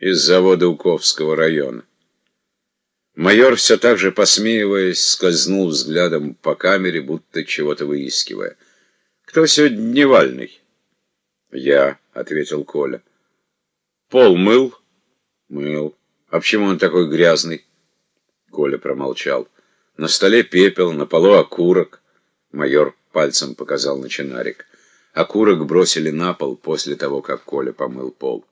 из завода Уковского района. Майор, все так же посмеиваясь, скользнул взглядом по камере, будто чего-то выискивая. «Кто сегодня дневальный?» «Я», — ответил Коля. «Пол мыл?» «Мыл. А почему он такой грязный?» Коля промолчал. «На столе пепел, на полу окурок». Майор пальцем показал на чинарик. Окурок бросили на пол после того, как Коля помыл пол.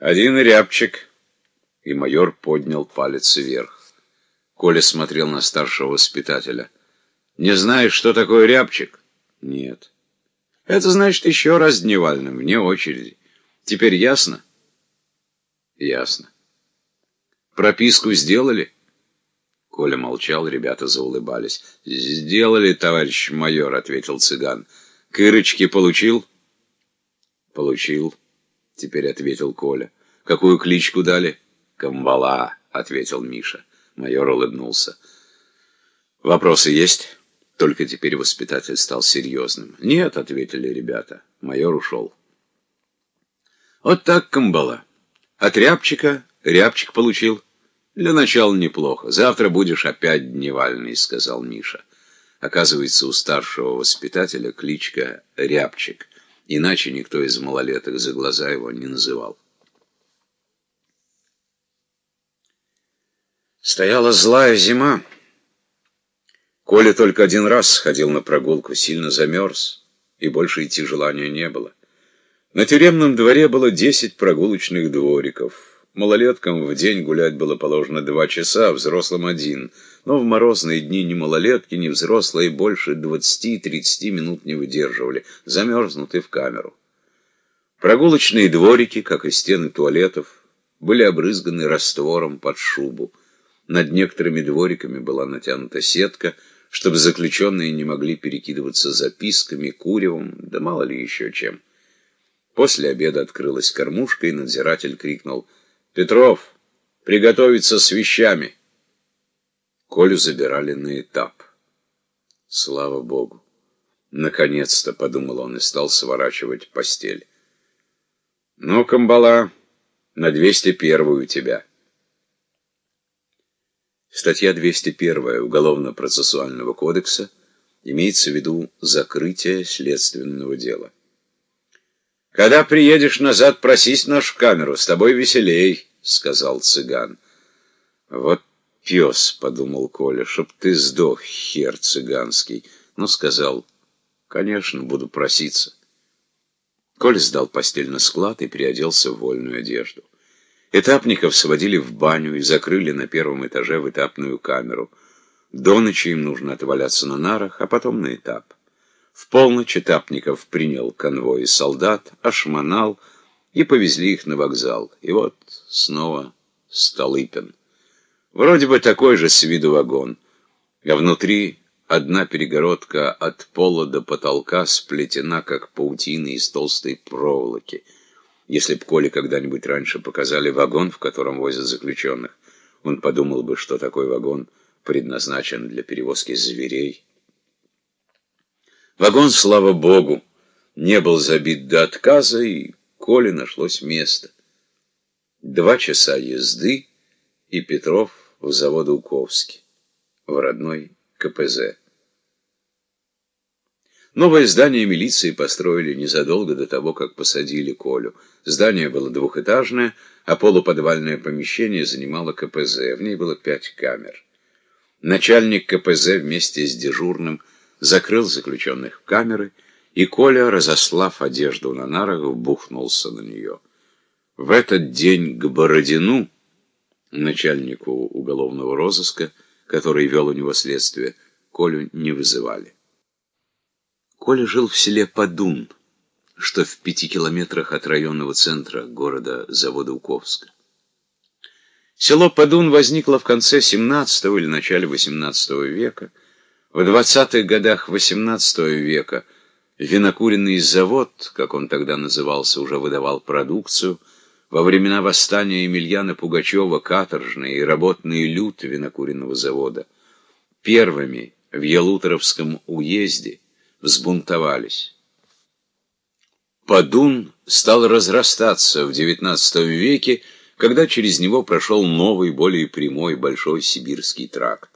«Один рябчик». И майор поднял палец вверх. Коля смотрел на старшего воспитателя. «Не знаешь, что такое рябчик?» «Нет». «Это значит еще раз дневальным, вне очереди. Теперь ясно?» «Ясно». «Прописку сделали?» Коля молчал, ребята заулыбались. «Сделали, товарищ майор», — ответил цыган. «Кырочки получил?» «Получил», — теперь ответил Коля. «Какую кличку дали?» «Камбала», — ответил Миша. Майор улыбнулся. «Вопросы есть?» Только теперь воспитатель стал серьезным. «Нет», — ответили ребята. Майор ушел. «Вот так, Камбала. От рябчика рябчик получил». «Для начала неплохо. Завтра будешь опять дневальный», — сказал Миша. Оказывается, у старшего воспитателя кличка Рябчик. Иначе никто из малолеток за глаза его не называл. Стояла злая зима. Коля только один раз сходил на прогулку, сильно замерз, и больше идти желания не было. На тюремном дворе было десять прогулочных двориков — Малолеткам в день гулять было положено два часа, взрослым один. Но в морозные дни ни малолетки, ни взрослые больше двадцати-тридцати минут не выдерживали, замерзнуты в камеру. Прогулочные дворики, как и стены туалетов, были обрызганы раствором под шубу. Над некоторыми двориками была натянута сетка, чтобы заключенные не могли перекидываться записками, куревом, да мало ли еще чем. После обеда открылась кормушка, и надзиратель крикнул — Петров, приготовиться с вещами. Колю забирали на этап. Слава Богу. Наконец-то, подумал он и стал сворачивать постель. Ну, Камбала, на 201-ю тебя. Статья 201 Уголовно-процессуального кодекса имеется в виду закрытие следственного дела. Когда приедешь назад, просись в нашу камеру, с тобой веселей, — сказал цыган. Вот пес, — подумал Коля, — чтоб ты сдох, хер цыганский. Но сказал, конечно, буду проситься. Коля сдал постель на склад и переоделся в вольную одежду. Этапников сводили в баню и закрыли на первом этаже в этапную камеру. До ночи им нужно отваляться на нарах, а потом на этап. В полночь Этапников принял конвой солдат, ошмонал и повезли их на вокзал. И вот снова Столыпин. Вроде бы такой же с виду вагон, а внутри одна перегородка от пола до потолка сплетена, как паутина из толстой проволоки. Если б Коле когда-нибудь раньше показали вагон, в котором возят заключенных, он подумал бы, что такой вагон предназначен для перевозки зверей. Вагон, слава богу, не был забит до отказа, и Коле нашлось место. Два часа езды, и Петров в Заводоуковске, в родной КПЗ. Новое здание милиции построили незадолго до того, как посадили Колю. Здание было двухэтажное, а полуподвальное помещение занимало КПЗ. В ней было пять камер. Начальник КПЗ вместе с дежурным закрыл заключенных в камеры, и Коля, разослав одежду на нарах, бухнулся на нее. В этот день к Бородину, начальнику уголовного розыска, который вел у него следствие, Колю не вызывали. Коля жил в селе Подун, что в пяти километрах от районного центра города Заводоуковска. Село Подун возникло в конце XVII или начале XVIII века, в 20-х годах XVIII века винокуренный завод, как он тогда назывался, уже выдавал продукцию. Во времена восстания Емельяна Пугачева каторжный и работный люд винокуренного завода первыми в Ялуторовском уезде взбунтовались. Подун стал разрастаться в XIX веке когда через него прошел новый, более прямой, большой сибирский тракт.